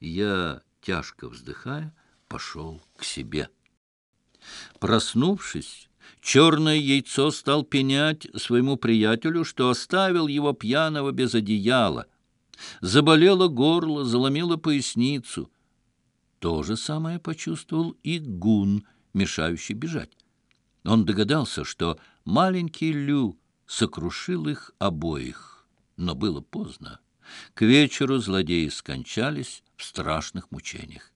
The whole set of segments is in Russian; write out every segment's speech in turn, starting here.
я, тяжко вздыхая, пошел к себе. Проснувшись, черное яйцо стал пенять своему приятелю, что оставил его пьяного без одеяла. Заболело горло, заломило поясницу. То же самое почувствовал и гун, мешающий бежать. Он догадался, что маленький Лю сокрушил их обоих, но было поздно. К вечеру злодеи скончались, в страшных мучениях.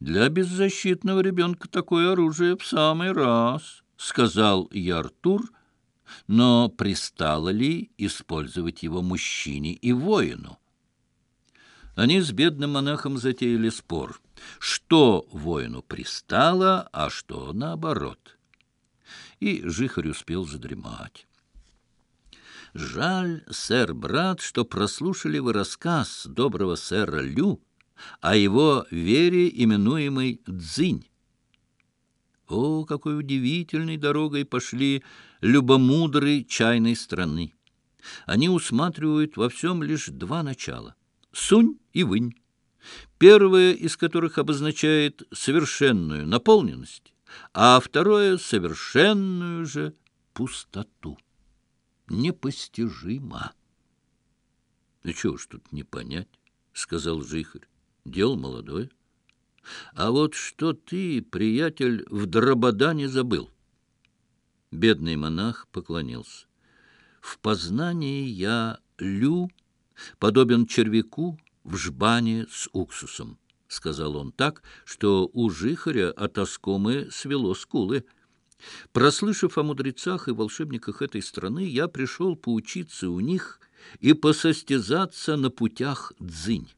«Для беззащитного ребенка такое оружие в самый раз», — сказал и Артур, но пристало ли использовать его мужчине и воину? Они с бедным монахом затеяли спор, что воину пристало, а что наоборот. И жихарь успел задремать. Жаль, сэр, брат, что прослушали вы рассказ доброго сэра Лю о его вере, именуемой Дзинь. О, какой удивительной дорогой пошли любомудрые чайной страны! Они усматривают во всем лишь два начала — сунь и вынь, первое из которых обозначает совершенную наполненность, а второе — совершенную же пустоту непостижимо. — Да чего ж тут не понять, — сказал Жихарь. — Дело молодое. А вот что ты, приятель, в Драбадане забыл? Бедный монах поклонился. — В познании я лю, подобен червяку в жбане с уксусом, — сказал он так, что у Жихаря от оскомы свело скулы. — Прослышав о мудрецах и волшебниках этой страны, я пришел поучиться у них и посостязаться на путях дзынь.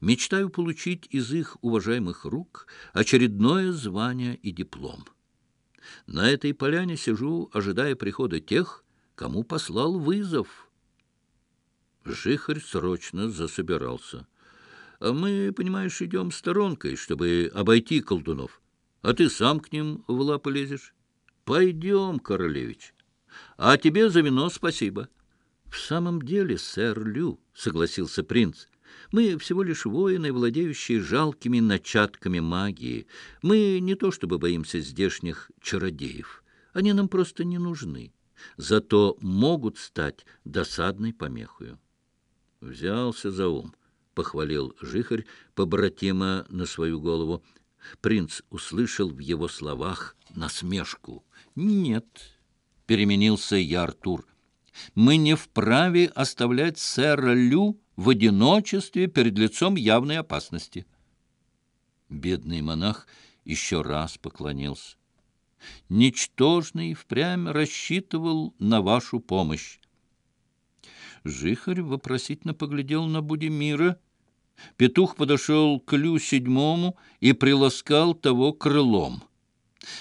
Мечтаю получить из их уважаемых рук очередное звание и диплом. На этой поляне сижу, ожидая прихода тех, кому послал вызов. Жихарь срочно засобирался. «А мы, понимаешь, идем сторонкой, чтобы обойти колдунов. А ты сам к ним в лапы лезешь. Пойдем, королевич. А тебе за вино спасибо. В самом деле, сэр Лю, согласился принц, мы всего лишь воины, владеющие жалкими начатками магии. Мы не то чтобы боимся здешних чародеев. Они нам просто не нужны. Зато могут стать досадной помехою. Взялся за ум, — похвалил жихарь побратима на свою голову. Принц услышал в его словах насмешку. «Нет», — переменился я, Артур, — «мы не вправе оставлять сэра Лю в одиночестве перед лицом явной опасности». Бедный монах еще раз поклонился. «Ничтожный впрямь рассчитывал на вашу помощь». Жихарь вопросительно поглядел на Будимира — Петух подошел к Лю седьмому и приласкал того крылом.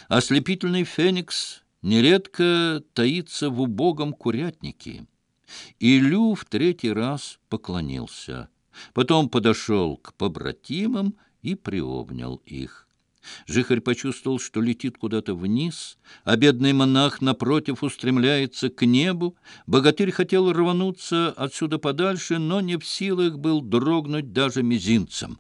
Ослепительный феникс нередко таится в убогом курятнике. И Лю в третий раз поклонился. Потом подошел к побратимам и приобнял их. Жихарь почувствовал, что летит куда-то вниз, а бедный монах, напротив, устремляется к небу. Богатырь хотел рвануться отсюда подальше, но не в силах был дрогнуть даже мизинцем.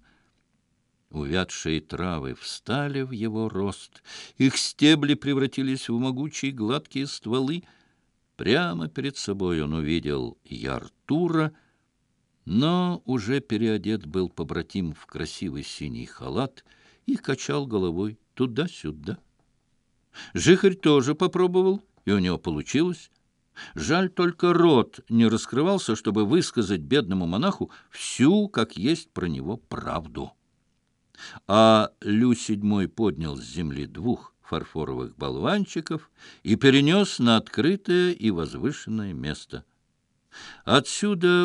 Увядшие травы встали в его рост, их стебли превратились в могучие гладкие стволы. Прямо перед собой он увидел Яртура, но уже переодет был побратим в красивый синий халат — и качал головой туда-сюда. Жихарь тоже попробовал, и у него получилось. Жаль, только рот не раскрывался, чтобы высказать бедному монаху всю, как есть про него, правду. А Лю седьмой поднял с земли двух фарфоровых болванчиков и перенес на открытое и возвышенное место. Отсюда